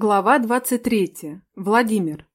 Глава 23. Владимир.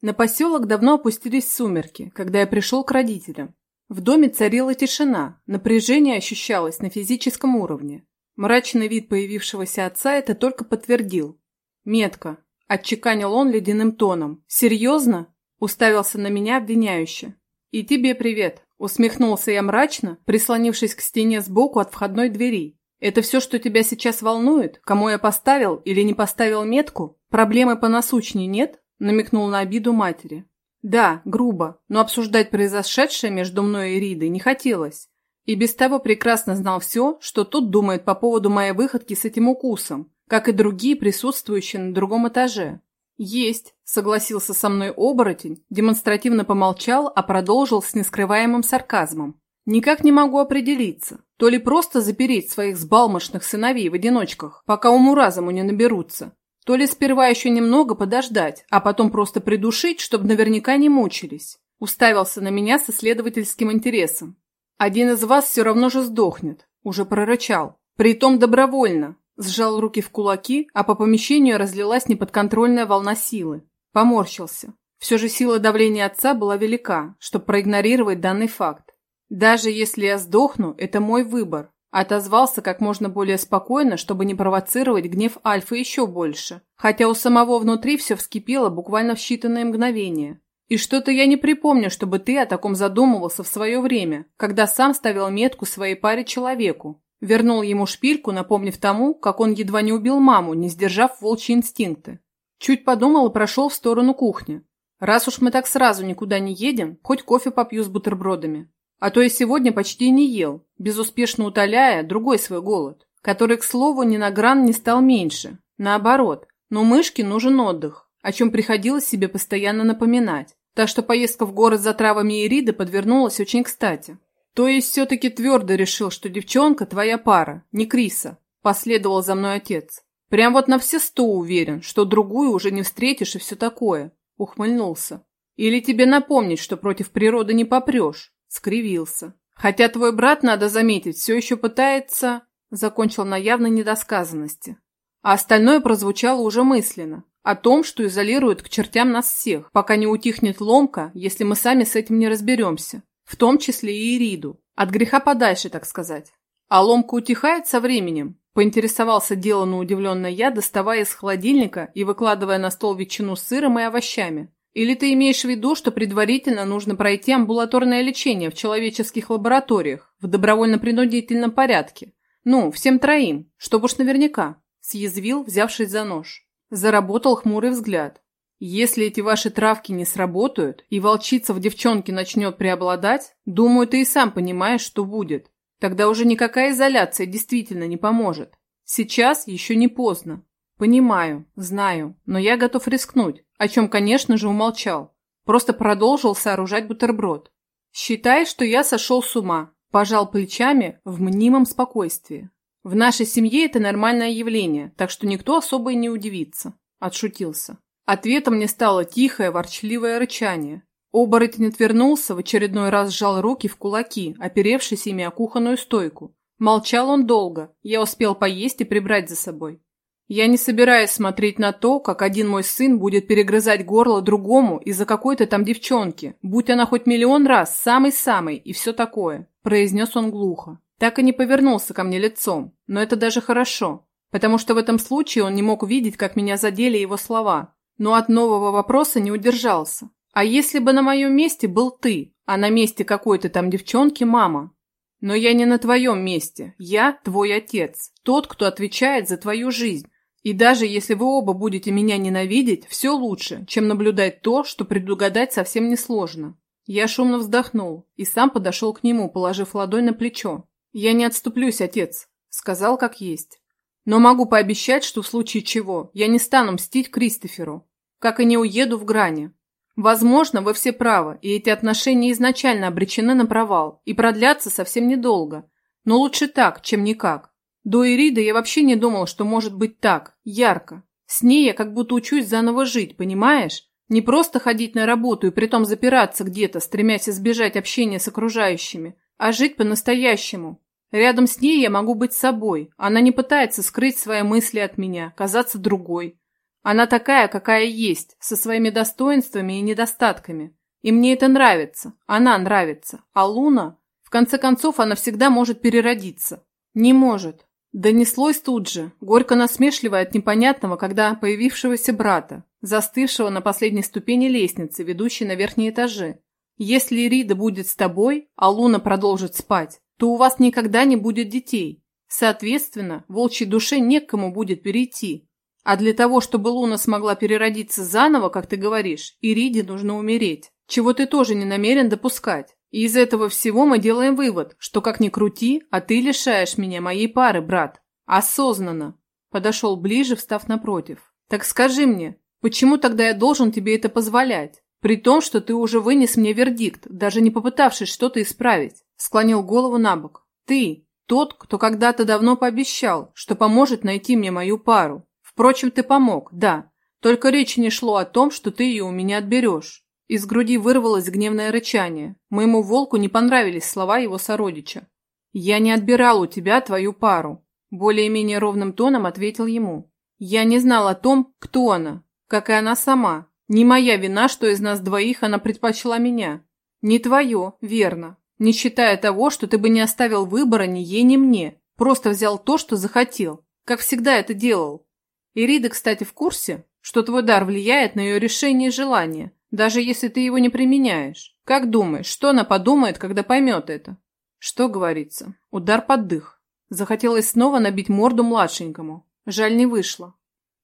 На поселок давно опустились сумерки, когда я пришел к родителям. В доме царила тишина, напряжение ощущалось на физическом уровне. Мрачный вид появившегося отца это только подтвердил. «Метко», – отчеканил он ледяным тоном. «Серьезно?» – уставился на меня обвиняюще. «И тебе привет», – усмехнулся я мрачно, прислонившись к стене сбоку от входной двери. Это все, что тебя сейчас волнует? Кому я поставил или не поставил метку? Проблемы по насущней нет?» – намекнул на обиду матери. «Да, грубо, но обсуждать произошедшее между мной и Ридой не хотелось. И без того прекрасно знал все, что тут думает по поводу моей выходки с этим укусом, как и другие присутствующие на другом этаже. «Есть», – согласился со мной оборотень, демонстративно помолчал, а продолжил с нескрываемым сарказмом. «Никак не могу определиться. То ли просто запереть своих сбалмошных сыновей в одиночках, пока уму-разуму не наберутся, то ли сперва еще немного подождать, а потом просто придушить, чтобы наверняка не мучились. Уставился на меня с исследовательским интересом. Один из вас все равно же сдохнет, уже прорычал. Притом добровольно. Сжал руки в кулаки, а по помещению разлилась неподконтрольная волна силы. Поморщился. Все же сила давления отца была велика, чтобы проигнорировать данный факт. «Даже если я сдохну, это мой выбор», – отозвался как можно более спокойно, чтобы не провоцировать гнев Альфы еще больше, хотя у самого внутри все вскипело буквально в считанные мгновения. «И что-то я не припомню, чтобы ты о таком задумывался в свое время, когда сам ставил метку своей паре человеку». Вернул ему шпильку, напомнив тому, как он едва не убил маму, не сдержав волчьи инстинкты. Чуть подумал и прошел в сторону кухни. «Раз уж мы так сразу никуда не едем, хоть кофе попью с бутербродами». А то я сегодня почти не ел, безуспешно утоляя другой свой голод, который, к слову, ни на гран не стал меньше. Наоборот, но мышке нужен отдых, о чем приходилось себе постоянно напоминать. Так что поездка в город за травами Ириды подвернулась очень кстати. То есть все-таки твердо решил, что девчонка твоя пара, не Криса, последовал за мной отец. Прям вот на все сто уверен, что другую уже не встретишь и все такое. Ухмыльнулся. Или тебе напомнить, что против природы не попрешь, Скривился. Хотя твой брат, надо заметить, все еще пытается... Закончил на явной недосказанности. А остальное прозвучало уже мысленно. О том, что изолирует к чертям нас всех, пока не утихнет ломка, если мы сами с этим не разберемся. В том числе и Ириду. От греха подальше, так сказать. А ломка утихает со временем, поинтересовался деланно удивленный я, доставая из холодильника и выкладывая на стол ветчину с сыром и овощами. Или ты имеешь в виду, что предварительно нужно пройти амбулаторное лечение в человеческих лабораториях в добровольно-принудительном порядке? Ну, всем троим, чтобы уж наверняка», – съязвил, взявшись за нож. Заработал хмурый взгляд. «Если эти ваши травки не сработают, и волчица в девчонке начнет преобладать, думаю, ты и сам понимаешь, что будет. Тогда уже никакая изоляция действительно не поможет. Сейчас еще не поздно. Понимаю, знаю, но я готов рискнуть, о чем, конечно же, умолчал. Просто продолжил сооружать бутерброд. Считай, что я сошел с ума, пожал плечами в мнимом спокойствии. В нашей семье это нормальное явление, так что никто особо и не удивится. Отшутился. Ответом мне стало тихое, ворчливое рычание. Оборотень отвернулся, в очередной раз сжал руки в кулаки, оперевшись ими о кухонную стойку. Молчал он долго, я успел поесть и прибрать за собой. Я не собираюсь смотреть на то, как один мой сын будет перегрызать горло другому из-за какой-то там девчонки, будь она хоть миллион раз самый-самый и все такое», – произнес он глухо. Так и не повернулся ко мне лицом, но это даже хорошо, потому что в этом случае он не мог видеть, как меня задели его слова, но от нового вопроса не удержался. «А если бы на моем месте был ты, а на месте какой-то там девчонки мама?» «Но я не на твоем месте, я твой отец, тот, кто отвечает за твою жизнь, и даже если вы оба будете меня ненавидеть, все лучше, чем наблюдать то, что предугадать совсем несложно. Я шумно вздохнул и сам подошел к нему, положив ладонь на плечо. «Я не отступлюсь, отец», — сказал как есть. «Но могу пообещать, что в случае чего я не стану мстить Кристоферу, как и не уеду в грани. Возможно, вы все правы, и эти отношения изначально обречены на провал и продлятся совсем недолго. Но лучше так, чем никак. До Ириды я вообще не думал, что может быть так, ярко. С ней я как будто учусь заново жить, понимаешь? Не просто ходить на работу и притом запираться где-то, стремясь избежать общения с окружающими, а жить по-настоящему. Рядом с ней я могу быть собой. Она не пытается скрыть свои мысли от меня, казаться другой. Она такая, какая есть, со своими достоинствами и недостатками. И мне это нравится. Она нравится. А Луна, в конце концов, она всегда может переродиться. Не может. Донеслось тут же, горько насмешливо от непонятного, когда появившегося брата, застывшего на последней ступени лестницы, ведущей на верхние этажи. Если Рида будет с тобой, а Луна продолжит спать, то у вас никогда не будет детей. Соответственно, волчьей душе не к кому будет перейти. А для того, чтобы Луна смогла переродиться заново, как ты говоришь, Ириде нужно умереть, чего ты тоже не намерен допускать. И из этого всего мы делаем вывод, что как ни крути, а ты лишаешь меня моей пары, брат. Осознанно. Подошел ближе, встав напротив. Так скажи мне, почему тогда я должен тебе это позволять? При том, что ты уже вынес мне вердикт, даже не попытавшись что-то исправить. Склонил голову на бок. Ты, тот, кто когда-то давно пообещал, что поможет найти мне мою пару. Впрочем, ты помог, да. Только речи не шло о том, что ты ее у меня отберешь. Из груди вырвалось гневное рычание. Моему волку не понравились слова его сородича. «Я не отбирал у тебя твою пару», – более-менее ровным тоном ответил ему. «Я не знал о том, кто она, как и она сама, не моя вина, что из нас двоих она предпочла меня. Не твое, верно. Не считая того, что ты бы не оставил выбора ни ей, ни мне. Просто взял то, что захотел. Как всегда это делал. Ирида, кстати, в курсе, что твой дар влияет на ее решение и желание, даже если ты его не применяешь. Как думаешь, что она подумает, когда поймет это? Что говорится? Удар под дых. Захотелось снова набить морду младшенькому. Жаль, не вышло.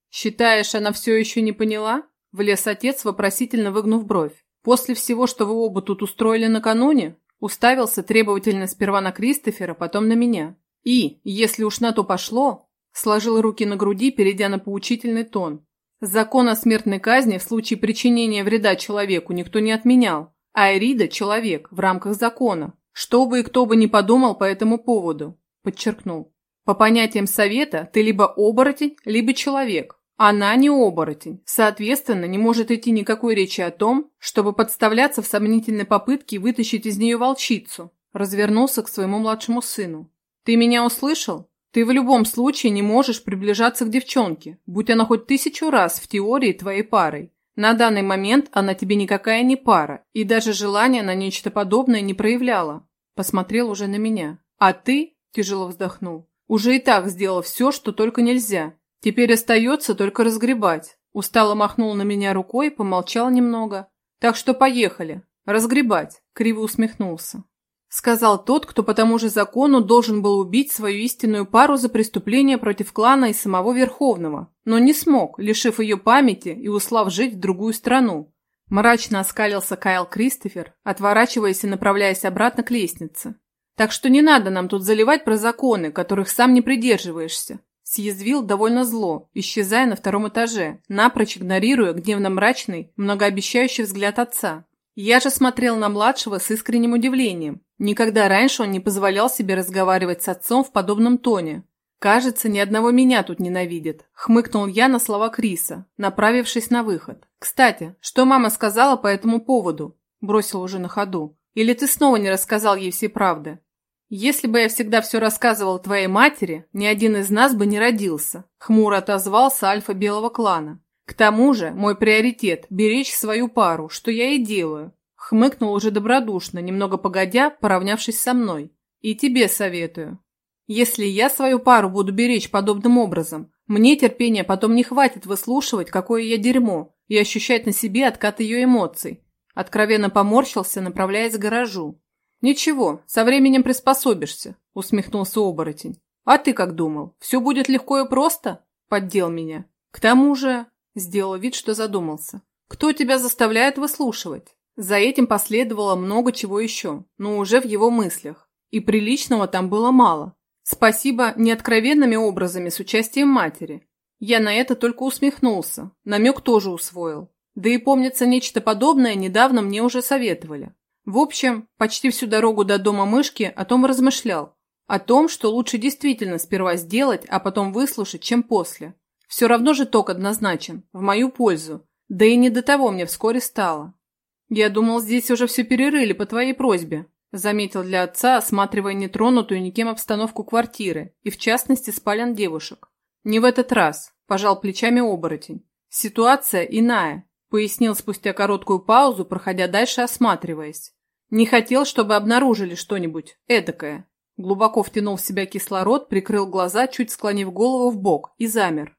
Считаешь, она все еще не поняла? Влез отец, вопросительно выгнув бровь. «После всего, что вы оба тут устроили накануне?» Уставился требовательно сперва на Кристофера, потом на меня. И, если уж на то пошло, сложил руки на груди, перейдя на поучительный тон. Закон о смертной казни в случае причинения вреда человеку никто не отменял, а Эрида – человек в рамках закона. Что бы и кто бы ни подумал по этому поводу, подчеркнул. По понятиям совета, ты либо оборотень, либо человек. Она не оборотень, соответственно, не может идти никакой речи о том, чтобы подставляться в сомнительной попытке вытащить из нее волчицу. Развернулся к своему младшему сыну. «Ты меня услышал? Ты в любом случае не можешь приближаться к девчонке, будь она хоть тысячу раз в теории твоей парой. На данный момент она тебе никакая не пара, и даже желания на нечто подобное не проявляла». Посмотрел уже на меня. «А ты?» – тяжело вздохнул. «Уже и так сделал все, что только нельзя. Теперь остается только разгребать. Устало махнул на меня рукой, помолчал немного. Так что поехали. Разгребать. Криво усмехнулся. Сказал тот, кто по тому же закону должен был убить свою истинную пару за преступление против клана и самого Верховного, но не смог, лишив ее памяти и услав жить в другую страну. Мрачно оскалился Кайл Кристофер, отворачиваясь и направляясь обратно к лестнице. Так что не надо нам тут заливать про законы, которых сам не придерживаешься. Съязвил довольно зло, исчезая на втором этаже, напрочь игнорируя гневно-мрачный, многообещающий взгляд отца. Я же смотрел на младшего с искренним удивлением. Никогда раньше он не позволял себе разговаривать с отцом в подобном тоне. «Кажется, ни одного меня тут ненавидит», – хмыкнул я на слова Криса, направившись на выход. «Кстати, что мама сказала по этому поводу?» – бросил уже на ходу. «Или ты снова не рассказал ей всей правды?» «Если бы я всегда все рассказывал твоей матери, ни один из нас бы не родился», – хмуро отозвался альфа белого клана. «К тому же мой приоритет – беречь свою пару, что я и делаю», – хмыкнул уже добродушно, немного погодя, поравнявшись со мной. «И тебе советую. Если я свою пару буду беречь подобным образом, мне терпения потом не хватит выслушивать, какое я дерьмо, и ощущать на себе откат ее эмоций». Откровенно поморщился, направляясь к гаражу. «Ничего, со временем приспособишься», – усмехнулся оборотень. «А ты как думал, все будет легко и просто?» – поддел меня. «К тому же...» – сделал вид, что задумался. «Кто тебя заставляет выслушивать?» За этим последовало много чего еще, но уже в его мыслях. И приличного там было мало. Спасибо неоткровенными образами с участием матери. Я на это только усмехнулся, намек тоже усвоил. Да и помнится, нечто подобное недавно мне уже советовали. В общем, почти всю дорогу до дома мышки о том размышлял. О том, что лучше действительно сперва сделать, а потом выслушать, чем после. Все равно же ток однозначен, в мою пользу. Да и не до того мне вскоре стало. «Я думал, здесь уже все перерыли по твоей просьбе», заметил для отца, осматривая нетронутую никем обстановку квартиры и, в частности, спален девушек. «Не в этот раз», – пожал плечами оборотень. Ситуация иная, пояснил спустя короткую паузу, проходя дальше, осматриваясь. Не хотел, чтобы обнаружили что-нибудь эдакое. Глубоко втянул в себя кислород, прикрыл глаза, чуть склонив голову в бок и замер.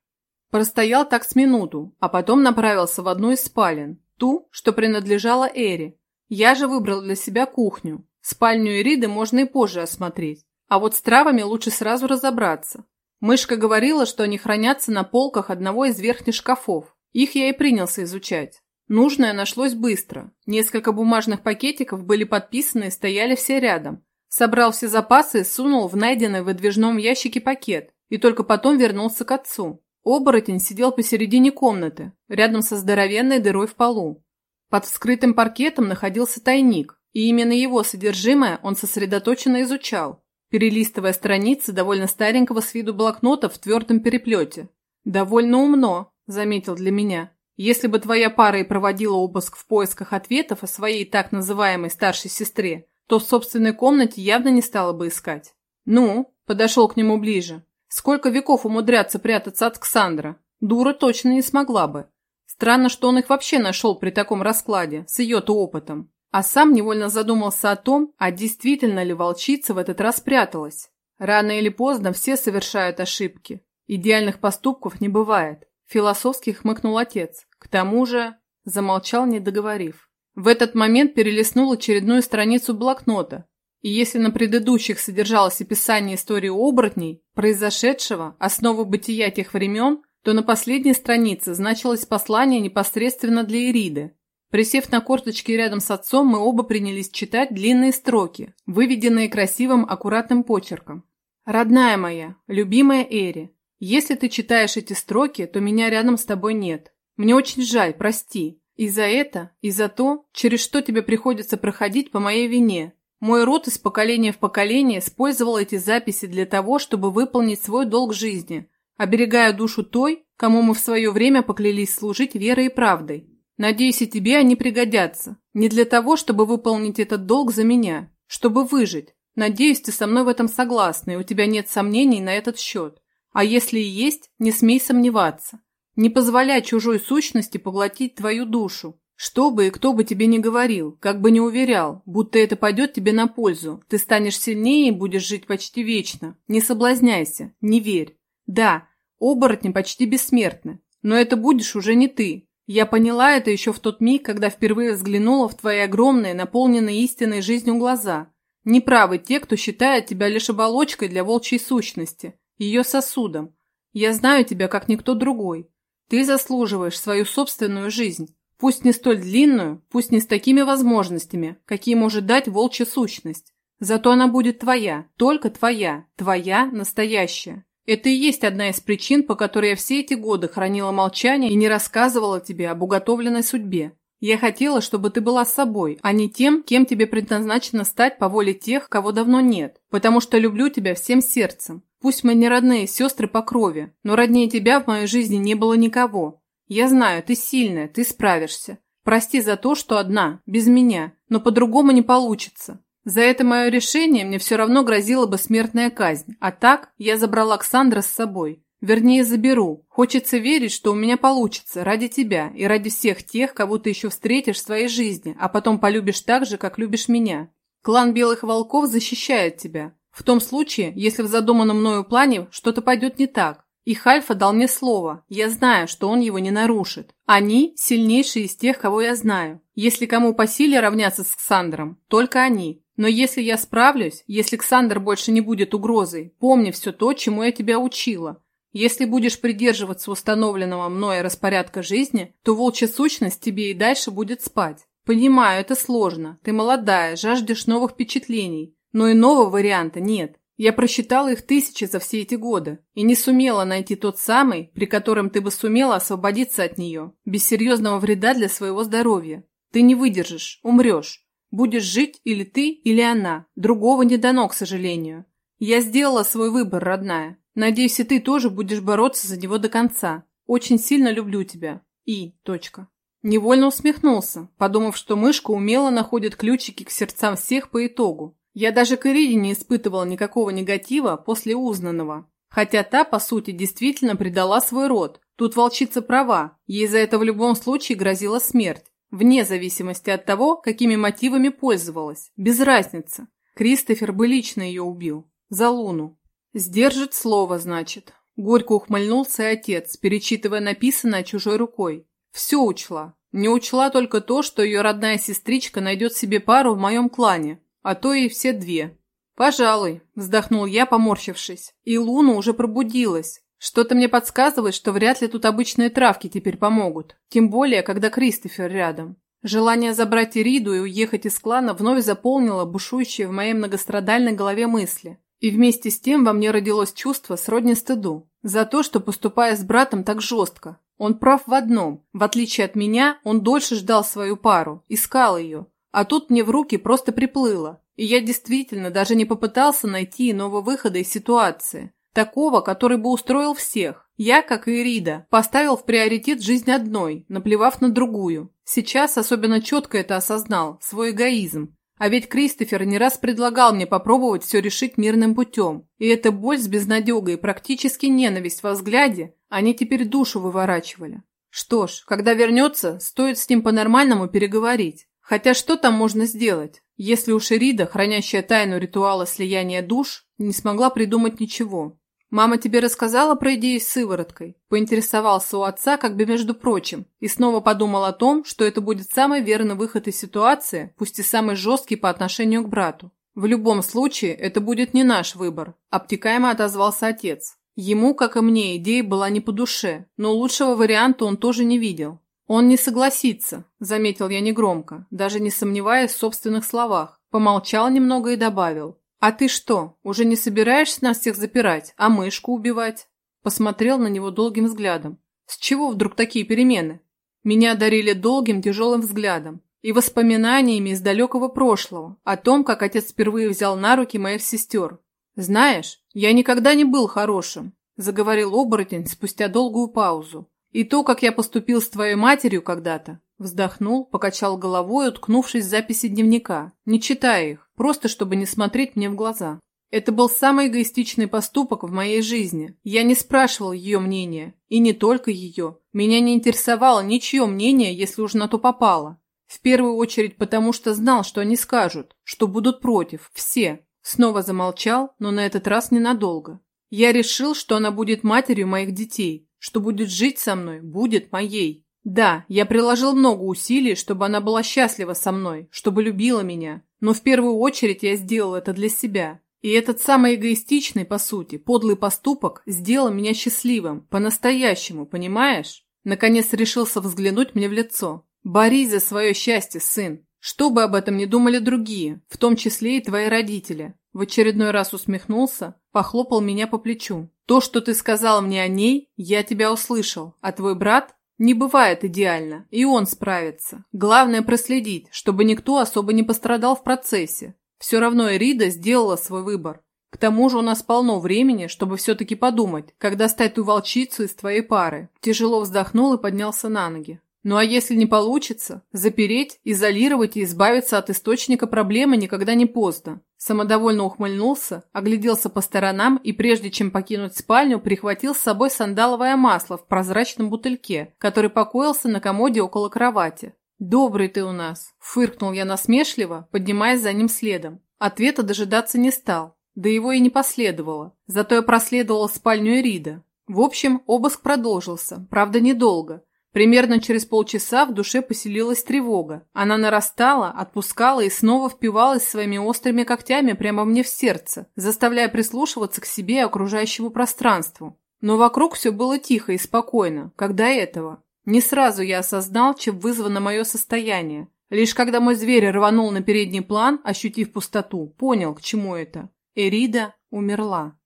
Простоял так с минуту, а потом направился в одну из спален, ту, что принадлежала Эре. Я же выбрал для себя кухню. Спальню Ириды можно и позже осмотреть. А вот с травами лучше сразу разобраться. Мышка говорила, что они хранятся на полках одного из верхних шкафов. Их я и принялся изучать. Нужное нашлось быстро. Несколько бумажных пакетиков были подписаны и стояли все рядом. Собрал все запасы и сунул в найденный в выдвижном ящике пакет. И только потом вернулся к отцу. Оборотень сидел посередине комнаты, рядом со здоровенной дырой в полу. Под вскрытым паркетом находился тайник, и именно его содержимое он сосредоточенно изучал, перелистывая страницы довольно старенького с виду блокнота в твердом переплете. «Довольно умно», – заметил для меня. «Если бы твоя пара и проводила обыск в поисках ответов о своей так называемой старшей сестре, то в собственной комнате явно не стала бы искать». «Ну?» – подошел к нему ближе. Сколько веков умудряться прятаться от Ксандра? Дура точно не смогла бы. Странно, что он их вообще нашел при таком раскладе, с ее-то опытом. А сам невольно задумался о том, а действительно ли волчица в этот раз пряталась. Рано или поздно все совершают ошибки. Идеальных поступков не бывает. Философски хмыкнул отец. К тому же... Замолчал, не договорив. В этот момент перелистнул очередную страницу блокнота и если на предыдущих содержалось описание истории оборотней, произошедшего, основы бытия тех времен, то на последней странице значилось послание непосредственно для Ириды. Присев на корточки рядом с отцом, мы оба принялись читать длинные строки, выведенные красивым, аккуратным почерком. «Родная моя, любимая Эри, если ты читаешь эти строки, то меня рядом с тобой нет. Мне очень жаль, прости. И за это, и за то, через что тебе приходится проходить по моей вине, мой род из поколения в поколение использовал эти записи для того, чтобы выполнить свой долг жизни, оберегая душу той, кому мы в свое время поклялись служить верой и правдой. Надеюсь, и тебе они пригодятся. Не для того, чтобы выполнить этот долг за меня, чтобы выжить. Надеюсь, ты со мной в этом согласна, и у тебя нет сомнений на этот счет. А если и есть, не смей сомневаться. Не позволяй чужой сущности поглотить твою душу. Что бы и кто бы тебе ни говорил, как бы ни уверял, будто это пойдет тебе на пользу, ты станешь сильнее и будешь жить почти вечно. Не соблазняйся, не верь. Да, оборотни почти бессмертны, но это будешь уже не ты. Я поняла это еще в тот миг, когда впервые взглянула в твои огромные, наполненные истинной жизнью глаза. Неправы те, кто считает тебя лишь оболочкой для волчьей сущности, ее сосудом. Я знаю тебя, как никто другой. Ты заслуживаешь свою собственную жизнь. Пусть не столь длинную, пусть не с такими возможностями, какие может дать волчья сущность. Зато она будет твоя, только твоя, твоя настоящая. Это и есть одна из причин, по которой я все эти годы хранила молчание и не рассказывала тебе об уготовленной судьбе. Я хотела, чтобы ты была собой, а не тем, кем тебе предназначено стать по воле тех, кого давно нет, потому что люблю тебя всем сердцем. Пусть мы не родные сестры по крови, но роднее тебя в моей жизни не было никого, я знаю, ты сильная, ты справишься. Прости за то, что одна, без меня, но по-другому не получится. За это мое решение мне все равно грозила бы смертная казнь, а так я забрала Александра с собой. Вернее, заберу. Хочется верить, что у меня получится, ради тебя и ради всех тех, кого ты еще встретишь в своей жизни, а потом полюбишь так же, как любишь меня. Клан Белых Волков защищает тебя. В том случае, если в задуманном мною плане что-то пойдет не так, и Хальфа дал мне слово. Я знаю, что он его не нарушит. Они – сильнейшие из тех, кого я знаю. Если кому по силе равняться с Ксандром, только они. Но если я справлюсь, если Ксандр больше не будет угрозой, помни все то, чему я тебя учила. Если будешь придерживаться установленного мной распорядка жизни, то волчья сущность тебе и дальше будет спать. Понимаю, это сложно. Ты молодая, жаждешь новых впечатлений. Но иного варианта нет. Я просчитала их тысячи за все эти годы и не сумела найти тот самый, при котором ты бы сумела освободиться от нее, без серьезного вреда для своего здоровья. Ты не выдержишь, умрешь. Будешь жить или ты, или она. Другого не дано, к сожалению. Я сделала свой выбор, родная. Надеюсь, и ты тоже будешь бороться за него до конца. Очень сильно люблю тебя. И. Точка. Невольно усмехнулся, подумав, что мышка умело находит ключики к сердцам всех по итогу. Я даже к Ирине не испытывала никакого негатива после узнанного, хотя та, по сути, действительно предала свой род, Тут волчица права, ей за это в любом случае грозила смерть, вне зависимости от того, какими мотивами пользовалась. Без разницы. Кристофер бы лично ее убил. За Луну. Сдержит слово, значит. Горько ухмыльнулся отец, перечитывая написанное чужой рукой. Все учла. Не учла только то, что ее родная сестричка найдет себе пару в моем клане, а то и все две. «Пожалуй», – вздохнул я, поморщившись. И Луна уже пробудилась. Что-то мне подсказывает, что вряд ли тут обычные травки теперь помогут. Тем более, когда Кристофер рядом. Желание забрать Ириду и уехать из клана вновь заполнило бушующие в моей многострадальной голове мысли. И вместе с тем во мне родилось чувство сродни стыду. За то, что поступая с братом так жестко. Он прав в одном. В отличие от меня, он дольше ждал свою пару, искал ее. А тут мне в руки просто приплыло. И я действительно даже не попытался найти иного выхода из ситуации. Такого, который бы устроил всех. Я, как и Ирида, поставил в приоритет жизнь одной, наплевав на другую. Сейчас особенно четко это осознал, свой эгоизм. А ведь Кристофер не раз предлагал мне попробовать все решить мирным путем. И эта боль с безнадегой и практически ненависть во взгляде, они теперь душу выворачивали. Что ж, когда вернется, стоит с ним по-нормальному переговорить. Хотя что там можно сделать, если у Шерида, хранящая тайну ритуала слияния душ, не смогла придумать ничего? «Мама тебе рассказала про идею с сывороткой?» Поинтересовался у отца, как бы между прочим, и снова подумал о том, что это будет самый верный выход из ситуации, пусть и самый жесткий по отношению к брату. «В любом случае, это будет не наш выбор», – обтекаемо отозвался отец. Ему, как и мне, идея была не по душе, но лучшего варианта он тоже не видел. «Он не согласится», – заметил я негромко, даже не сомневаясь в собственных словах. Помолчал немного и добавил. «А ты что, уже не собираешься нас всех запирать, а мышку убивать?» Посмотрел на него долгим взглядом. «С чего вдруг такие перемены?» Меня одарили долгим тяжелым взглядом и воспоминаниями из далекого прошлого о том, как отец впервые взял на руки моих сестер. «Знаешь, я никогда не был хорошим», – заговорил оборотень спустя долгую паузу. И то, как я поступил с твоей матерью когда-то, вздохнул, покачал головой, уткнувшись в записи дневника, не читая их, просто чтобы не смотреть мне в глаза. Это был самый эгоистичный поступок в моей жизни. Я не спрашивал ее мнения. И не только ее. Меня не интересовало ничье мнение, если уж на то попало. В первую очередь потому, что знал, что они скажут, что будут против, все. Снова замолчал, но на этот раз ненадолго. Я решил, что она будет матерью моих детей, что будет жить со мной, будет моей. Да, я приложил много усилий, чтобы она была счастлива со мной, чтобы любила меня. Но в первую очередь я сделал это для себя. И этот самый эгоистичный, по сути, подлый поступок сделал меня счастливым, по-настоящему, понимаешь? Наконец решился взглянуть мне в лицо. Борись за свое счастье, сын. Что бы об этом ни думали другие, в том числе и твои родители. В очередной раз усмехнулся, похлопал меня по плечу. То, что ты сказал мне о ней, я тебя услышал, а твой брат не бывает идеально, и он справится. Главное проследить, чтобы никто особо не пострадал в процессе. Все равно Эрида сделала свой выбор. К тому же у нас полно времени, чтобы все-таки подумать, как достать ту волчицу из твоей пары. Тяжело вздохнул и поднялся на ноги. Ну а если не получится, запереть, изолировать и избавиться от источника проблемы никогда не поздно. Самодовольно ухмыльнулся, огляделся по сторонам и прежде чем покинуть спальню, прихватил с собой сандаловое масло в прозрачном бутыльке, который покоился на комоде около кровати. «Добрый ты у нас!» – фыркнул я насмешливо, поднимаясь за ним следом. Ответа дожидаться не стал, да его и не последовало. Зато я проследовал спальню Эрида. В общем, обыск продолжился, правда недолго – Примерно через полчаса в душе поселилась тревога. Она нарастала, отпускала и снова впивалась своими острыми когтями прямо мне в сердце, заставляя прислушиваться к себе и окружающему пространству. Но вокруг все было тихо и спокойно, как до этого. Не сразу я осознал, чем вызвано мое состояние. Лишь когда мой зверь рванул на передний план, ощутив пустоту, понял, к чему это. Эрида умерла.